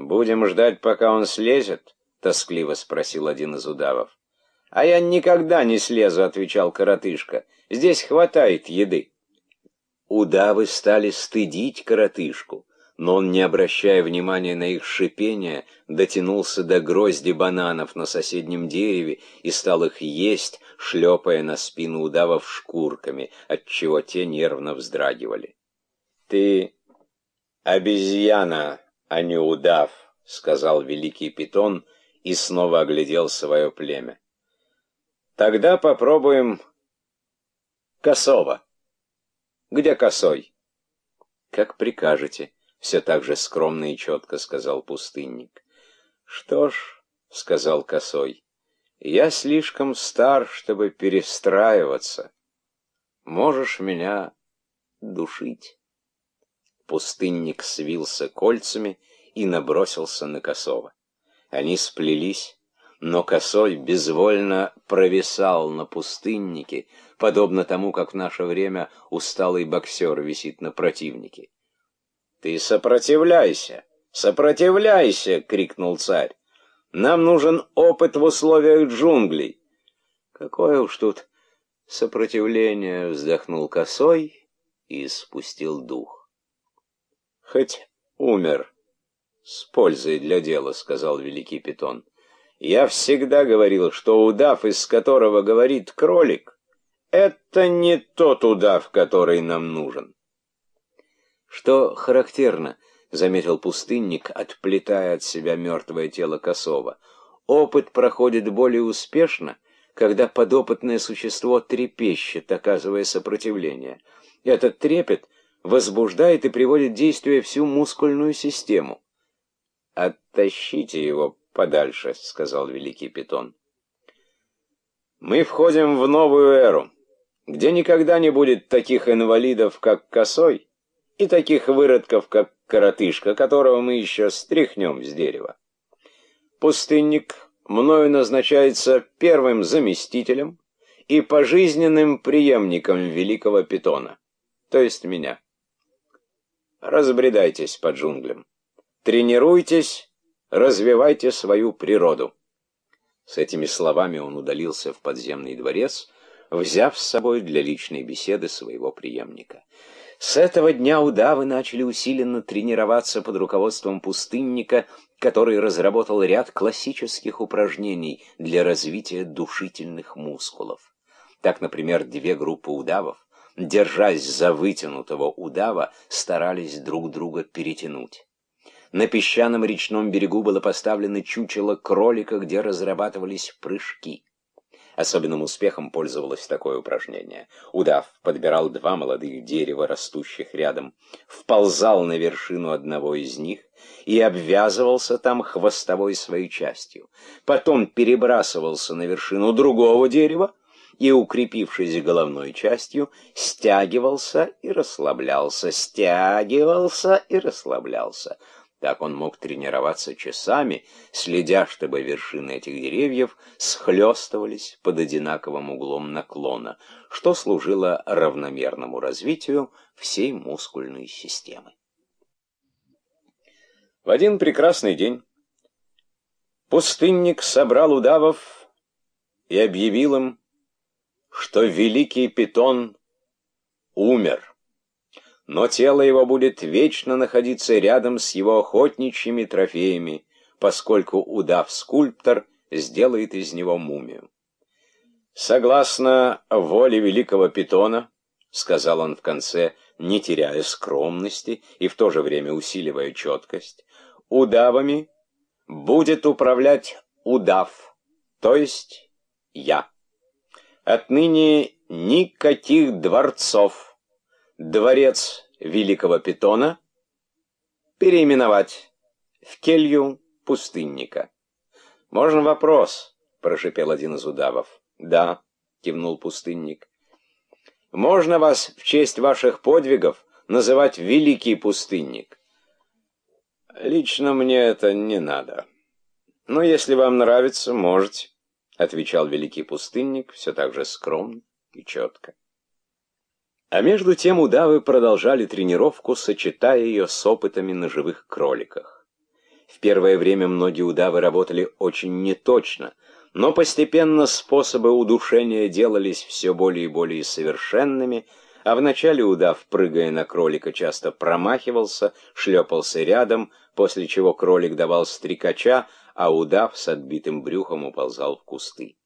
«Будем ждать, пока он слезет?» — тоскливо спросил один из удавов. «А я никогда не слезу», — отвечал коротышка. «Здесь хватает еды». Удавы стали стыдить коротышку, но он, не обращая внимания на их шипение, дотянулся до грозди бананов на соседнем дереве и стал их есть, шлепая на спину удавов шкурками, отчего те нервно вздрагивали. «Ты обезьяна, а не удав», — сказал великий питон и снова оглядел свое племя. «Тогда попробуем косого. Где косой?» «Как прикажете», все так же скромно и четко сказал пустынник. Что ж, сказал косой, я слишком стар, чтобы перестраиваться. Можешь меня душить. Пустынник свился кольцами и набросился на косого. Они сплелись, но косой безвольно провисал на пустыннике, подобно тому, как в наше время усталый боксер висит на противнике. «Ты сопротивляйся! Сопротивляйся!» — крикнул царь. «Нам нужен опыт в условиях джунглей!» «Какое уж тут сопротивление!» — вздохнул косой и спустил дух. «Хоть умер с пользой для дела», — сказал великий питон. «Я всегда говорил, что удав, из которого говорит кролик, это не тот удав, который нам нужен». Что характерно, заметил пустынник, отплетая от себя мертвое тело косого. Опыт проходит более успешно, когда подопытное существо трепещет, оказывая сопротивление. Этот трепет возбуждает и приводит в действие всю мускульную систему. «Оттащите его подальше», — сказал великий питон. «Мы входим в новую эру, где никогда не будет таких инвалидов, как Косой, и таких выродков, как коротышка, которого мы еще стряхнем с дерева. Пустынник мною назначается первым заместителем и пожизненным преемником великого питона, то есть меня. Разбредайтесь по джунглям, тренируйтесь, развивайте свою природу. С этими словами он удалился в подземный дворец, взяв с собой для личной беседы своего преемника. С этого дня удавы начали усиленно тренироваться под руководством пустынника, который разработал ряд классических упражнений для развития душительных мускулов. Так, например, две группы удавов, держась за вытянутого удава, старались друг друга перетянуть. На песчаном речном берегу было поставлено чучело кролика, где разрабатывались прыжки. Особенным успехом пользовалось такое упражнение. Удав подбирал два молодых дерева, растущих рядом, вползал на вершину одного из них и обвязывался там хвостовой своей частью. Потом перебрасывался на вершину другого дерева и, укрепившись головной частью, стягивался и расслаблялся, стягивался и расслаблялся. Так он мог тренироваться часами, следя, чтобы вершины этих деревьев схлестывались под одинаковым углом наклона, что служило равномерному развитию всей мускульной системы. В один прекрасный день пустынник собрал удавов и объявил им, что великий питон умер но тело его будет вечно находиться рядом с его охотничьими трофеями, поскольку удав-скульптор сделает из него мумию. «Согласно воле великого питона», — сказал он в конце, не теряя скромности и в то же время усиливая четкость, «удавами будет управлять удав, то есть я. Отныне никаких дворцов» дворец великого питона переименовать в келью пустынника. «Можно вопрос?» — прошипел один из удавов. «Да», — кивнул пустынник. «Можно вас в честь ваших подвигов называть великий пустынник?» «Лично мне это не надо. Но если вам нравится, можете», — отвечал великий пустынник все так же скромно и четко. А между тем удавы продолжали тренировку, сочетая ее с опытами на живых кроликах. В первое время многие удавы работали очень неточно, но постепенно способы удушения делались все более и более совершенными, а вначале удав, прыгая на кролика, часто промахивался, шлепался рядом, после чего кролик давал стрекача, а удав с отбитым брюхом уползал в кусты.